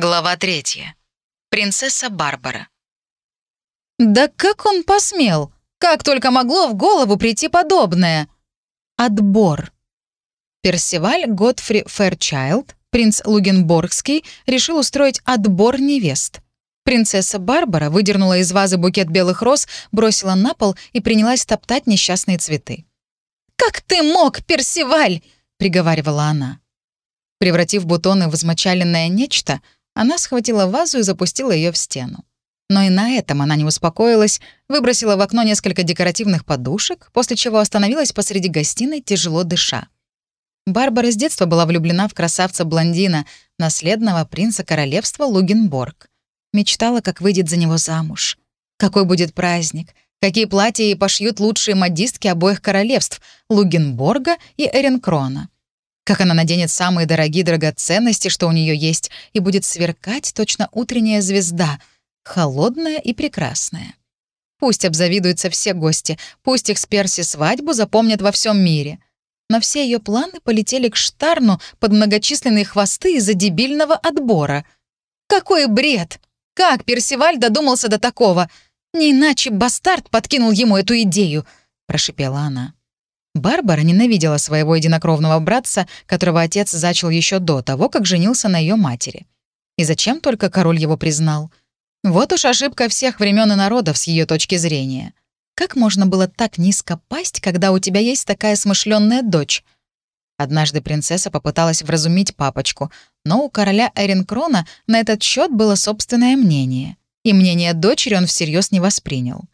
Глава третья. Принцесса Барбара. Да как он посмел? Как только могло в голову прийти подобное? Отбор. Персиваль Готфри Фэрчайлд, принц Лугенборгский, решил устроить отбор невест. Принцесса Барбара выдернула из вазы букет белых роз, бросила на пол и принялась топтать несчастные цветы. «Как ты мог, Персиваль?» — приговаривала она. Превратив бутоны в измочаленное нечто, она схватила вазу и запустила ее в стену. Но и на этом она не успокоилась, выбросила в окно несколько декоративных подушек, после чего остановилась посреди гостиной, тяжело дыша. Барбара с детства была влюблена в красавца-блондина, наследного принца королевства Лугенборг. Мечтала, как выйдет за него замуж. Какой будет праздник, какие платья ей пошьют лучшие модистки обоих королевств — Лугенборга и Эренкрона как она наденет самые дорогие драгоценности, что у нее есть, и будет сверкать точно утренняя звезда, холодная и прекрасная. Пусть обзавидуются все гости, пусть их с Перси свадьбу запомнят во всем мире. Но все ее планы полетели к Штарну под многочисленные хвосты из-за дебильного отбора. Какой бред! Как Персиваль додумался до такого? Не иначе бастард подкинул ему эту идею, прошипела она. Барбара ненавидела своего единокровного братца, которого отец зачал еще до того, как женился на ее матери. И зачем только король его признал? Вот уж ошибка всех времен и народов с ее точки зрения. Как можно было так низко пасть, когда у тебя есть такая смышленная дочь? Однажды принцесса попыталась вразумить папочку, но у короля Эринкрона на этот счет было собственное мнение, и мнение дочери он всерьез не воспринял.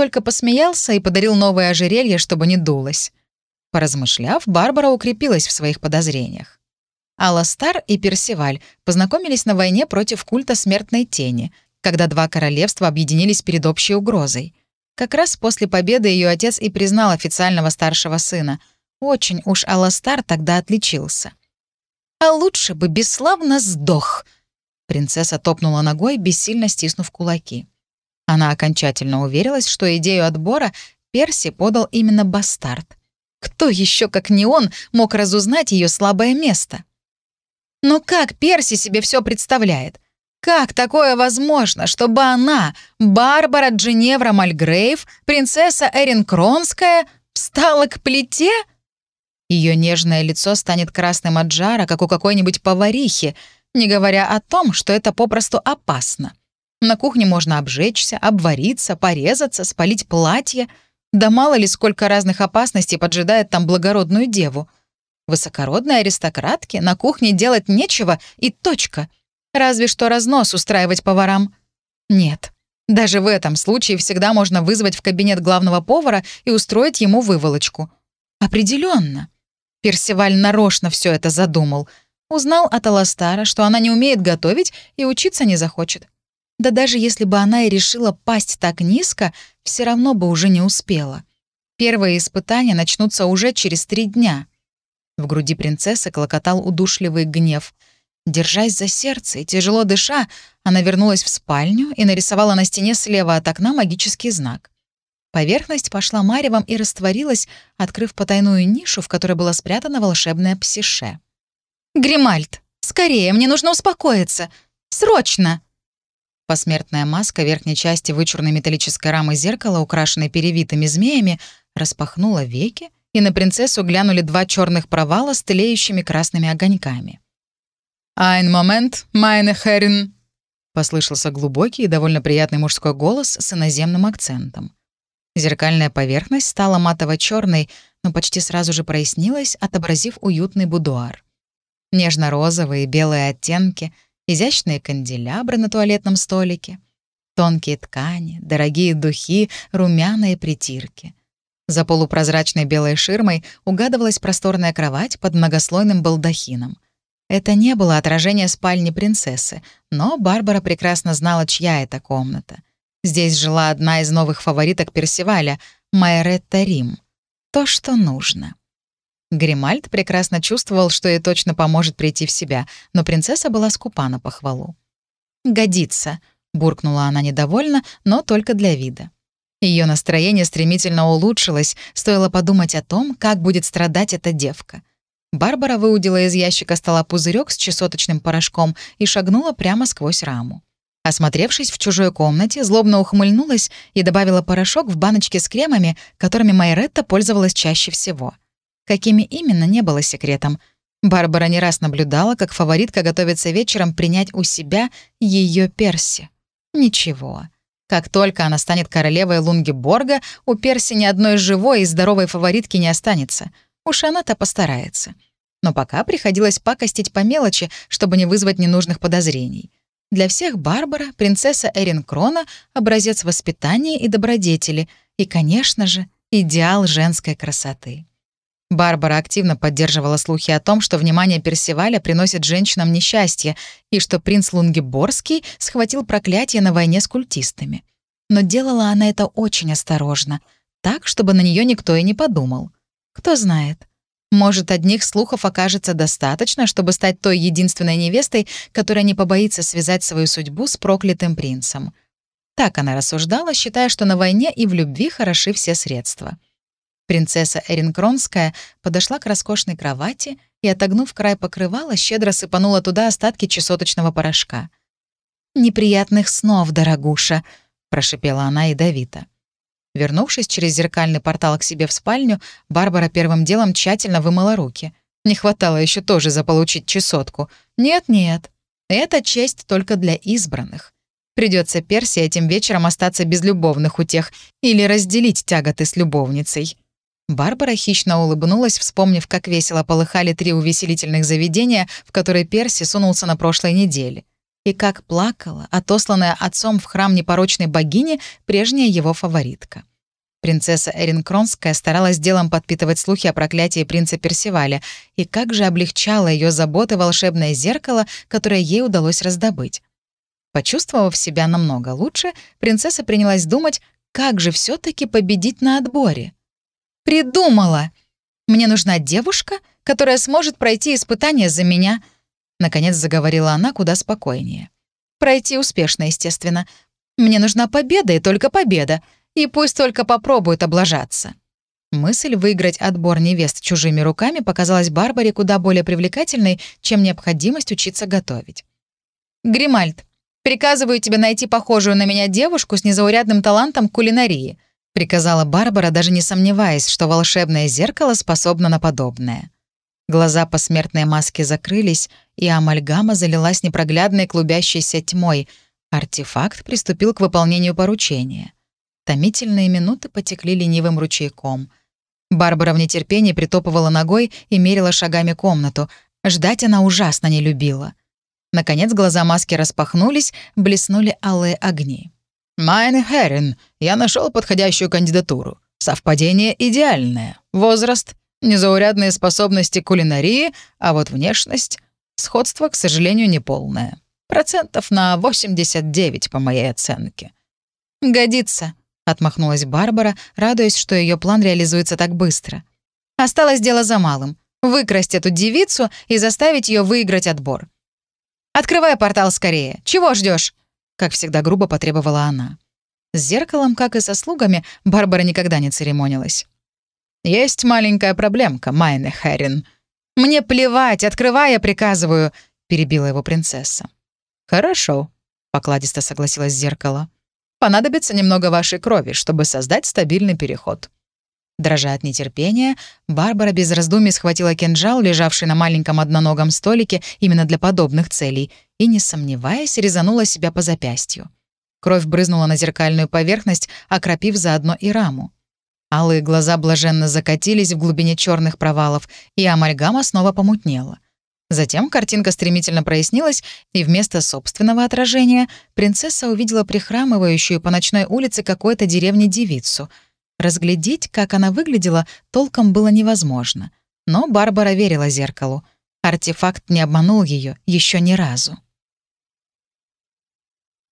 Только посмеялся и подарил новое ожерелье, чтобы не дулось. Поразмышляв, Барбара укрепилась в своих подозрениях. Аластар и Персиваль познакомились на войне против культа смертной тени, когда два королевства объединились перед общей угрозой. Как раз после победы ее отец и признал официального старшего сына. Очень уж Аластар тогда отличился. «А лучше бы бесславно сдох!» Принцесса топнула ногой, бессильно стиснув кулаки. Она окончательно уверилась, что идею отбора Перси подал именно бастард. Кто еще, как не он, мог разузнать ее слабое место? Но как Перси себе все представляет? Как такое возможно, чтобы она, Барбара Дженевра Мальгрейв, принцесса Эрин Кронская, встала к плите? Ее нежное лицо станет красным от жара, как у какой-нибудь поварихи, не говоря о том, что это попросту опасно. На кухне можно обжечься, обвариться, порезаться, спалить платье — да мало ли сколько разных опасностей поджидает там благородную деву. Высокородной аристократке на кухне делать нечего и точка. Разве что разнос устраивать поварам. Нет. Даже в этом случае всегда можно вызвать в кабинет главного повара и устроить ему выволочку. Определенно. Персиваль нарочно все это задумал. Узнал от Аластара, что она не умеет готовить и учиться не захочет. Да даже если бы она и решила пасть так низко, все равно бы уже не успела. Первые испытания начнутся уже через три дня. В груди принцессы клокотал удушливый гнев. Держась за сердце и тяжело дыша, она вернулась в спальню и нарисовала на стене слева от окна магический знак. Поверхность пошла маревом и растворилась, открыв потайную нишу, в которой была спрятана волшебная псише. «Гримальд, скорее, мне нужно успокоиться! Срочно!» Посмертная маска верхней части вычурной металлической рамы зеркала, украшенной перевитыми змеями, распахнула веки, и на принцессу глянули два черных провала с тлеющими красными огоньками. «Айн момент, майне херин», — послышался глубокий и довольно приятный мужской голос с иноземным акцентом. Зеркальная поверхность стала матово-черной, но почти сразу же прояснилась, отобразив уютный будуар. Нежно-розовые белые оттенки — изящные канделябры на туалетном столике, тонкие ткани, дорогие духи, румяные притирки. За полупрозрачной белой ширмой угадывалась просторная кровать под многослойным балдахином. Это не было отражение спальни принцессы, но Барбара прекрасно знала, чья это комната. Здесь жила одна из новых фавориток Персиваля, Майретта Рим. То, что нужно. Гримальд прекрасно чувствовал, что ей точно поможет прийти в себя, но принцесса была скупа на похвалу. «Годится», — буркнула она недовольно, но только для вида. Ее настроение стремительно улучшилось, стоило подумать о том, как будет страдать эта девка. Барбара выудила из ящика стола пузырек с чесоточным порошком и шагнула прямо сквозь раму. Осмотревшись в чужой комнате, злобно ухмыльнулась и добавила порошок в баночки с кремами, которыми Майретта пользовалась чаще всего. Какими именно, не было секретом. Барбара не раз наблюдала, как фаворитка готовится вечером принять у себя ее Перси. Ничего. Как только она станет королевой Лунги Борга, у Перси ни одной живой и здоровой фаворитки не останется. Уж она-то постарается. Но пока приходилось пакостить по мелочи, чтобы не вызвать ненужных подозрений. Для всех Барбара, принцесса Эрин Крона, образец воспитания и добродетели, и, конечно же, идеал женской красоты. Барбара активно поддерживала слухи о том, что внимание Персиваля приносит женщинам несчастье, и что принц Лунгиборский схватил проклятие на войне с культистами. Но делала она это очень осторожно, так, чтобы на нее никто и не подумал. Кто знает. Может, одних слухов окажется достаточно, чтобы стать той единственной невестой, которая не побоится связать свою судьбу с проклятым принцем. Так она рассуждала, считая, что на войне и в любви хороши все средства. Принцесса Эринкронская подошла к роскошной кровати и, отогнув край покрывала, щедро сыпанула туда остатки чесоточного порошка. «Неприятных снов, дорогуша», — прошипела она ядовито. Вернувшись через зеркальный портал к себе в спальню, Барбара первым делом тщательно вымыла руки. Не хватало еще тоже заполучить чесотку. Нет-нет, это честь только для избранных. Придется Перси этим вечером остаться без любовных утех или разделить тяготы с любовницей. Барбара хищно улыбнулась, вспомнив, как весело полыхали три увеселительных заведения, в которые Перси сунулся на прошлой неделе. И как плакала, отосланная отцом в храм непорочной богини, прежняя его фаворитка. Принцесса Эрин Кронская старалась делом подпитывать слухи о проклятии принца Персиваля, и как же облегчало ее заботы волшебное зеркало, которое ей удалось раздобыть. Почувствовав себя намного лучше, принцесса принялась думать, как же все таки победить на отборе. Придумала! Мне нужна девушка, которая сможет пройти испытание за меня. Наконец заговорила она куда спокойнее. Пройти успешно, естественно. Мне нужна победа и только победа. И пусть только попробует облажаться. Мысль выиграть отбор невест чужими руками показалась Барбаре куда более привлекательной, чем необходимость учиться готовить. «Гримальд, приказываю тебе найти похожую на меня девушку с незаурядным талантом кулинарии», — приказала Барбара, даже не сомневаясь, что волшебное зеркало способно на подобное. Глаза посмертной маски закрылись, и амальгама залилась непроглядной клубящейся тьмой. Артефакт приступил к выполнению поручения. Томительные минуты потекли ленивым ручейком. Барбара в нетерпении притопывала ногой и мерила шагами комнату. Ждать она ужасно не любила. Наконец глаза маски распахнулись, блеснули алые огни. «Майн Херин, я нашел подходящую кандидатуру. Совпадение идеальное. Возраст, незаурядные способности кулинарии, а вот внешность — сходство, к сожалению, неполное. Процентов на 89 по моей оценке». «Годится», — отмахнулась Барбара, радуясь, что ее план реализуется так быстро. «Осталось дело за малым — выкрасть эту девицу и заставить ее выиграть отбор. Открывай портал скорее. Чего ждешь? Как всегда грубо потребовала она. С зеркалом, как и со слугами, Барбара никогда не церемонилась. «Есть маленькая проблемка, Майне Хэрин. Мне плевать, открывай, я приказываю», — перебила его принцесса. «Хорошо», — покладисто согласилась зеркало. «Понадобится немного вашей крови, чтобы создать стабильный переход». Дрожа от нетерпения, Барбара без раздумий схватила кинжал, лежавший на маленьком одноногом столике именно для подобных целей, и, не сомневаясь, резанула себя по запястью. Кровь брызнула на зеркальную поверхность, окропив заодно и раму. Алые глаза блаженно закатились в глубине черных провалов, и амальгама снова помутнела. Затем картинка стремительно прояснилась, и вместо собственного отражения принцесса увидела прихрамывающую по ночной улице какой-то деревни девицу — Разглядеть, как она выглядела, толком было невозможно. Но Барбара верила зеркалу. Артефакт не обманул ее еще ни разу.